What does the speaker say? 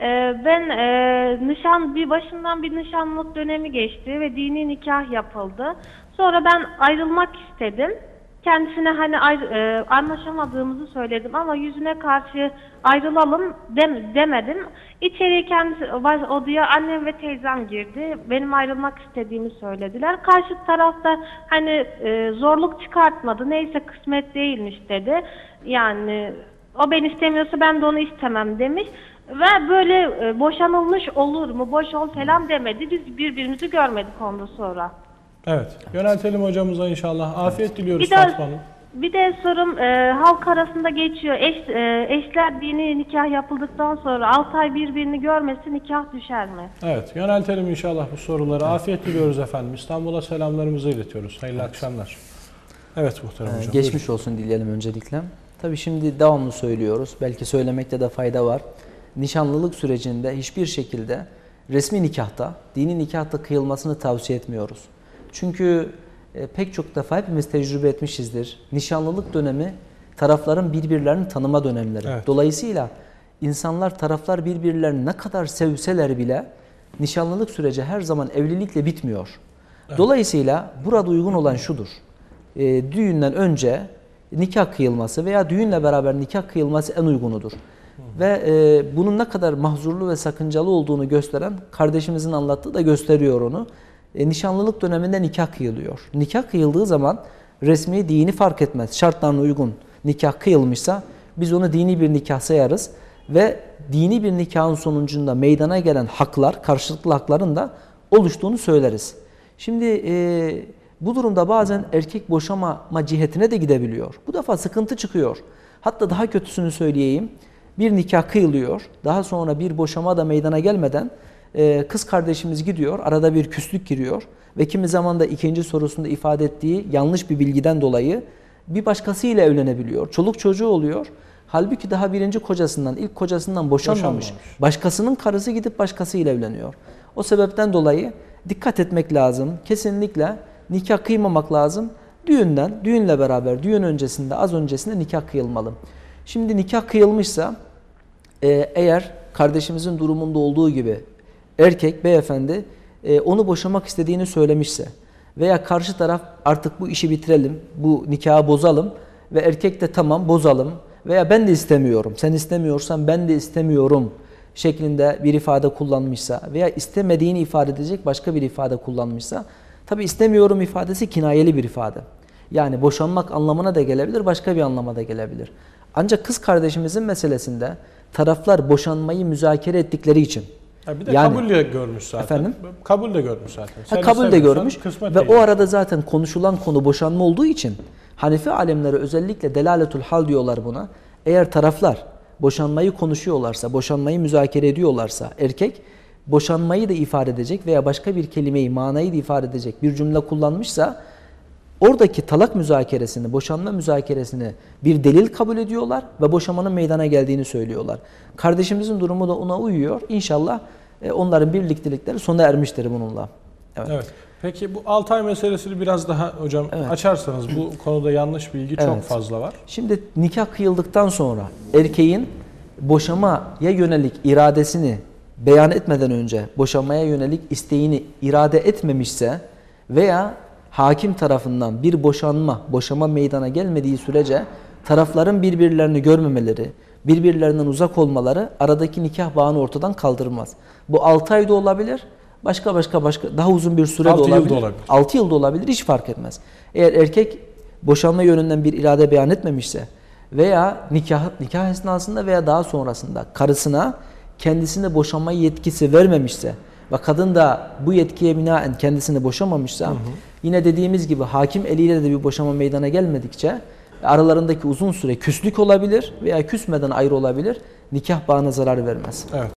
Ee, ben e, nişan bir başından bir nişanlık dönemi geçti ve dini nikah yapıldı. Sonra ben ayrılmak istedim. Kendisine hani ayrı- e, anlaşamadığımızı söyledim ama yüzüne karşı ayrılalım dem- demedim. İçeriye kendisi odaya annem ve teyzem girdi. Benim ayrılmak istediğimi söylediler. Karşı tarafta hani e, zorluk çıkartmadı. Neyse kısmet değilmiş dedi. Yani o ben istemiyorsa ben de onu istemem demiş. Ve böyle e, boşanılmış olur mu, boş ol falan demedi. Biz birbirimizi görmedik ondan sonra. Evet. Yöneltelim hocamıza inşallah. Afiyet diliyoruz Bir de, Fatma Hanım. bir de sorum e, halk arasında geçiyor. Eş, e, eşler dini nikah yapıldıktan sonra 6 ay birbirini görmesi nikah düşer mi? Evet. Yöneltelim inşallah bu soruları. Afiyet diliyoruz efendim. İstanbul'a selamlarımızı iletiyoruz. Hayırlı akşamlar. Evet muhterem Ee, hocam. Geçmiş olsun dileyelim öncelikle. Tabii şimdi devamlı söylüyoruz. Belki söylemekte de fayda var. Nişanlılık sürecinde hiçbir şekilde resmi nikahta, dini nikahta kıyılmasını tavsiye etmiyoruz. Çünkü e, pek çok defa hepimiz tecrübe etmişizdir. Nişanlılık dönemi tarafların birbirlerini tanıma dönemleri. Evet. Dolayısıyla insanlar taraflar birbirlerini ne kadar sevseler bile nişanlılık süreci her zaman evlilikle bitmiyor. Dolayısıyla burada uygun olan şudur. E, düğünden önce nikah kıyılması veya düğünle beraber nikah kıyılması en uygunudur. Ve e, bunun ne kadar mahzurlu ve sakıncalı olduğunu gösteren kardeşimizin anlattığı da gösteriyor onu. E, nişanlılık döneminde nikah kıyılıyor. Nikah kıyıldığı zaman resmi dini fark etmez. Şartlarına uygun nikah kıyılmışsa biz onu dini bir nikah sayarız ve dini bir nikahın sonucunda meydana gelen haklar, karşılıklı hakların da oluştuğunu söyleriz. Şimdi e, bu durumda bazen erkek boşamama cihetine de gidebiliyor. Bu defa sıkıntı çıkıyor. Hatta daha kötüsünü söyleyeyim. Bir nikah kıyılıyor. Daha sonra bir boşama da meydana gelmeden e, kız kardeşimiz gidiyor. Arada bir küslük giriyor. Ve kimi zaman da ikinci sorusunda ifade ettiği yanlış bir bilgiden dolayı bir başkasıyla evlenebiliyor. Çoluk çocuğu oluyor. Halbuki daha birinci kocasından, ilk kocasından boşanmamış. Boşanmamış. Başkasının karısı gidip başkasıyla evleniyor. O sebepten dolayı dikkat etmek lazım. Kesinlikle nikah kıymamak lazım. Düğünden, düğünle beraber, düğün öncesinde, az öncesinde nikah kıyılmalı. Şimdi nikah kıyılmışsa e, eğer kardeşimizin durumunda olduğu gibi erkek beyefendi e, onu boşamak istediğini söylemişse veya karşı taraf artık bu işi bitirelim, bu nikahı bozalım ve erkek de tamam bozalım veya ben de istemiyorum, sen istemiyorsan ben de istemiyorum şeklinde bir ifade kullanmışsa veya istemediğini ifade edecek başka bir ifade kullanmışsa tabi istemiyorum ifadesi kinayeli bir ifade. Yani boşanmak anlamına da gelebilir, başka bir anlama da gelebilir. Ancak kız kardeşimizin meselesinde taraflar boşanmayı müzakere ettikleri için Ha, bir de Yani- kabul de görmüş zaten. Efendim? Kabul de görmüş zaten. Ha, Sen kabul de görmüş ve değil. o arada zaten konuşulan konu boşanma olduğu için Hanefi alemleri özellikle delaletul hal diyorlar buna. Eğer taraflar boşanmayı konuşuyorlarsa, boşanmayı müzakere ediyorlarsa erkek boşanmayı da ifade edecek veya başka bir kelimeyi, manayı da ifade edecek bir cümle kullanmışsa oradaki talak müzakeresini, boşanma müzakeresini bir delil kabul ediyorlar ve boşamanın meydana geldiğini söylüyorlar. Kardeşimizin durumu da ona uyuyor. İnşallah e, onların birliktelikleri sona ermiştir bununla. Evet. Evet. Peki bu 6 ay meselesini biraz daha hocam Evet. açarsanız bu konuda yanlış bilgi çok Evet. fazla var. Şimdi nikah kıyıldıktan sonra erkeğin boşamaya yönelik iradesini beyan etmeden önce boşamaya yönelik isteğini irade etmemişse veya hakim tarafından bir boşanma, boşama meydana gelmediği sürece tarafların birbirlerini görmemeleri, birbirlerinden uzak olmaları aradaki nikah bağını ortadan kaldırmaz. Bu 6 ayda olabilir, başka başka başka daha uzun bir süre de Altı yılda olabilir. olabilir. 6 yılda olabilir hiç fark etmez. Eğer erkek boşanma yönünden bir irade beyan etmemişse veya nikah nikah esnasında veya daha sonrasında karısına kendisine boşanma yetkisi vermemişse ve kadın da bu yetkiye binaen kendisini boşamamışsa yine dediğimiz gibi hakim eliyle de bir boşama meydana gelmedikçe aralarındaki uzun süre küslük olabilir veya küsmeden ayrı olabilir nikah bağına zarar vermez. Evet.